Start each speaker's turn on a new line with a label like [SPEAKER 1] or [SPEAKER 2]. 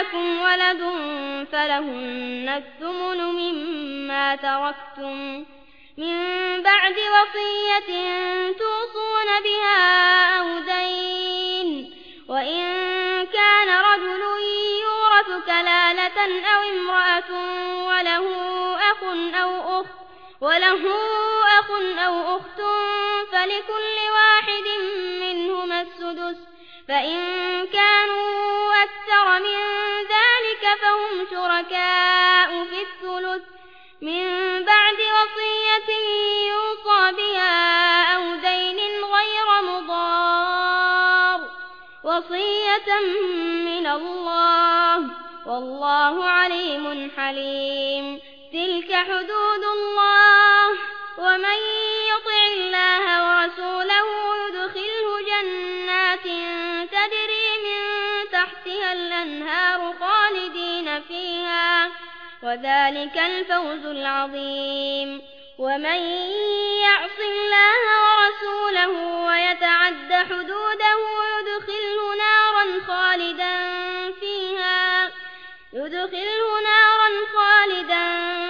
[SPEAKER 1] لكم ولد فلهن الثمن مما تركتم. من بعد وصية توصون بها أو دين. وإن كان رجل يورث كلالة أو امرأة وله أخ أو أخت وله أخ أو أخت فلكل واحد منهما السدس. فإن كانوا شركاء في الثلث من بعد وصية يوصى بها أو دين غير مضار وصية من الله والله عليم حليم تلك حدود الله ومن يطع الله ورسوله يدخله جنات تجري من تحتها الأنهار خالدين فيها وذلك الفوز العظيم. ومن يعص الله ورسوله ويتعد حدوده يدخله نارا خالدا فيها يدخله نارا خالدا